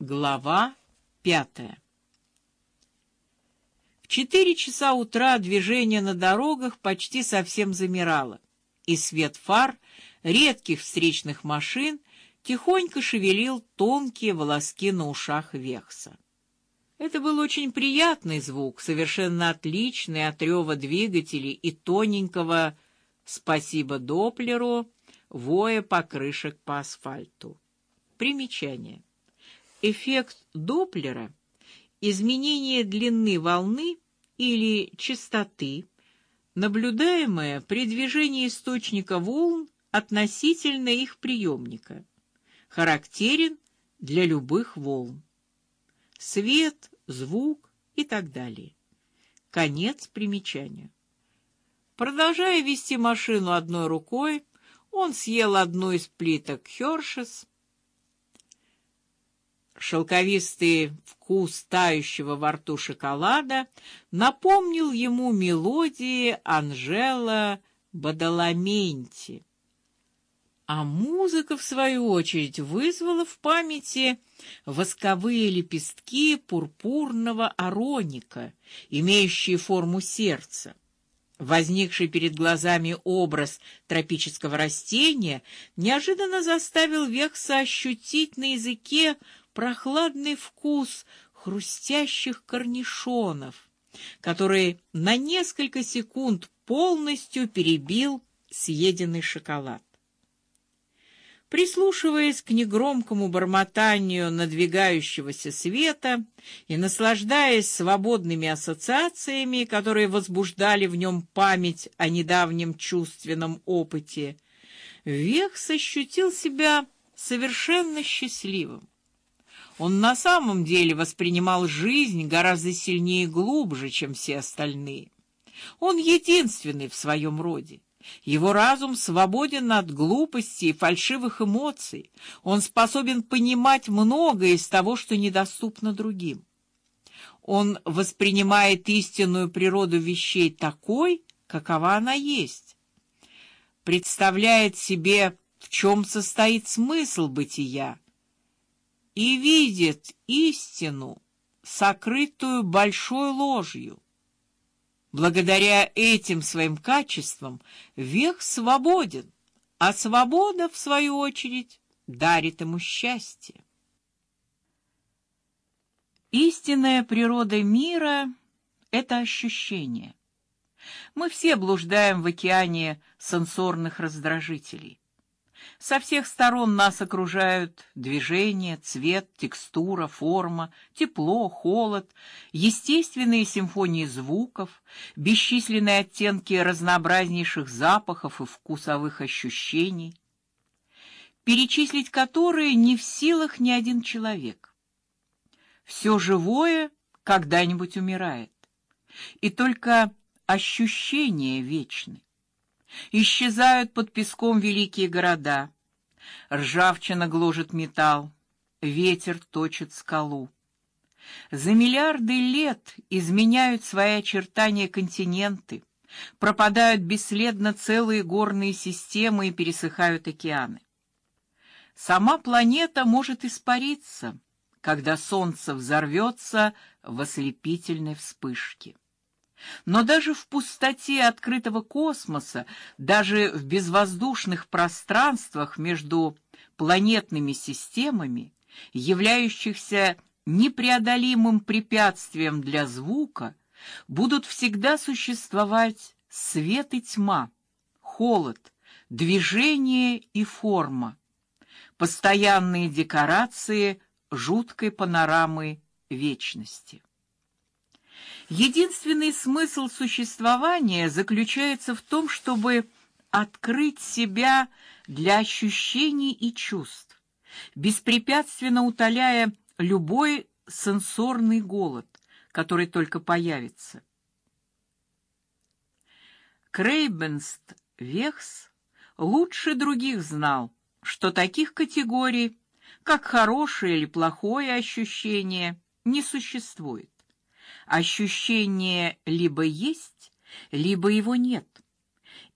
Глава пятая. В четыре часа утра движение на дорогах почти совсем замирало, и свет фар редких встречных машин тихонько шевелил тонкие волоски на ушах Вехса. Это был очень приятный звук, совершенно отличный от рева двигателей и тоненького «спасибо Доплеру» воя покрышек по асфальту. Примечание. Эффект Доплера — изменение длины волны или частоты, наблюдаемое при движении источника волн относительно их приемника, характерен для любых волн. Свет, звук и так далее. Конец примечания. Продолжая вести машину одной рукой, он съел одну из плиток Хершес, Шелковистый вкус тающего во рту шоколада напомнил ему мелодии Анжела Бадаламенти. А музыка, в свою очередь, вызвала в памяти восковые лепестки пурпурного ароника, имеющие форму сердца. Возникший перед глазами образ тропического растения неожиданно заставил Векса ощутить на языке прохладный вкус хрустящих корнишонов, который на несколько секунд полностью перебил съеденный шоколад. Прислушиваясь к негромкому бормотанию надвигающегося света и наслаждаясь свободными ассоциациями, которые возбуждали в нем память о недавнем чувственном опыте, Векс ощутил себя совершенно счастливым. Он на самом деле воспринимал жизнь гораздо сильнее и глубже, чем все остальные. Он единственный в своем роде. Его разум свободен от глупости и фальшивых эмоций. Он способен понимать многое из того, что недоступно другим. Он воспринимает истинную природу вещей такой, какова она есть. Представляет себе, в чем состоит смысл бытия, и видит истину, сокрытую большой ложью. Благодаря этим своим качествам век свободен, а свобода, в свою очередь, дарит ему счастье. Истинная природа мира — это ощущение. Мы все блуждаем в океане сенсорных раздражителей. Со всех сторон нас окружают движение, цвет, текстура, форма, тепло, холод, естественные симфонии звуков, бесчисленные оттенки разнообразнейших запахов и вкусовых ощущений, перечислить которые не в силах ни один человек. Все живое когда-нибудь умирает, и только ощущения вечны. Исчезают под песком великие города. Ржавчина гложет металл, ветер точит скалу. За миллиарды лет изменяют свои очертания континенты, пропадают бесследно целые горные системы и пересыхают океаны. Сама планета может испариться, когда солнце взорвется в ослепительной вспышке. Но даже в пустоте открытого космоса, даже в безвоздушных пространствах между планетными системами, являющихся непреодолимым препятствием для звука, будут всегда существовать свет и тьма, холод, движение и форма, постоянные декорации жуткой панорамы вечности. Единственный смысл существования заключается в том, чтобы открыть себя для ощущений и чувств, беспрепятственно утоляя любой сенсорный голод, который только появится. Крейбенст Вехс лучше других знал, что таких категорий, как хорошее или плохое ощущение, не существует ощущение либо есть, либо его нет.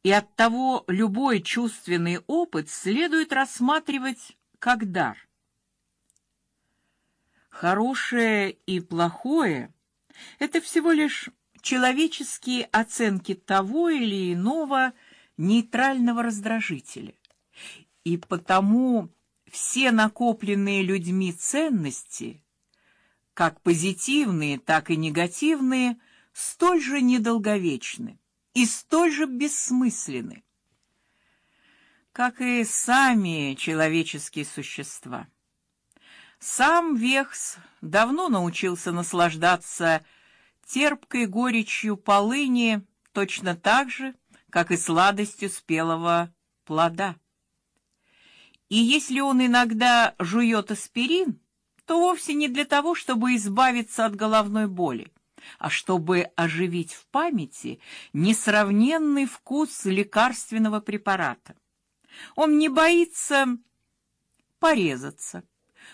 И оттого любой чувственный опыт следует рассматривать как дар. Хорошее и плохое это всего лишь человеческие оценки того или иного нейтрального раздражителя. И потому все накопленные людьми ценности, как позитивные, так и негативные, столь же недолговечны и столь же бессмысленны, как и сами человеческие существа. Сам Вехс давно научился наслаждаться терпкой горечью полыни точно так же, как и сладостью спелого плода. И если он иногда жует аспирин, то вовсе не для того, чтобы избавиться от головной боли, а чтобы оживить в памяти несравненный вкус лекарственного препарата. Он не боится порезаться,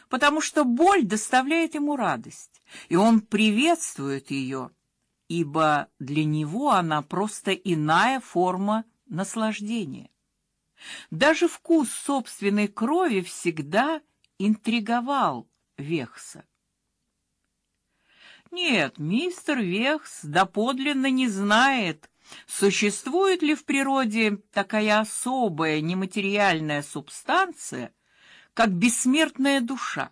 потому что боль доставляет ему радость, и он приветствует ее, ибо для него она просто иная форма наслаждения. Даже вкус собственной крови всегда интриговал Вехса. Нет, мистер Вехс доподлинно не знает, существует ли в природе такая особая нематериальная субстанция, как бессмертная душа.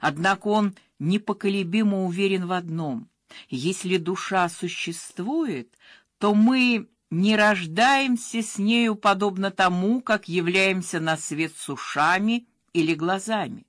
Однако он непоколебимо уверен в одном: если душа существует, то мы не рождаемся с нею подобно тому, как являемся на свет с ушами или глазами.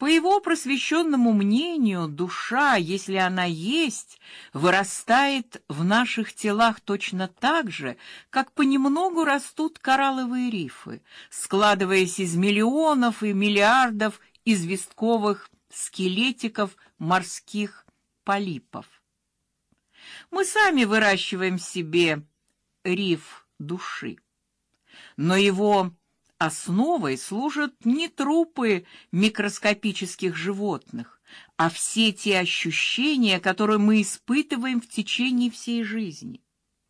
По его просвещенному мнению, душа, если она есть, вырастает в наших телах точно так же, как понемногу растут коралловые рифы, складываясь из миллионов и миллиардов известковых скелетиков морских полипов. Мы сами выращиваем себе риф души. Но его основой служат не трупы микроскопических животных, а все те ощущения, которые мы испытываем в течение всей жизни.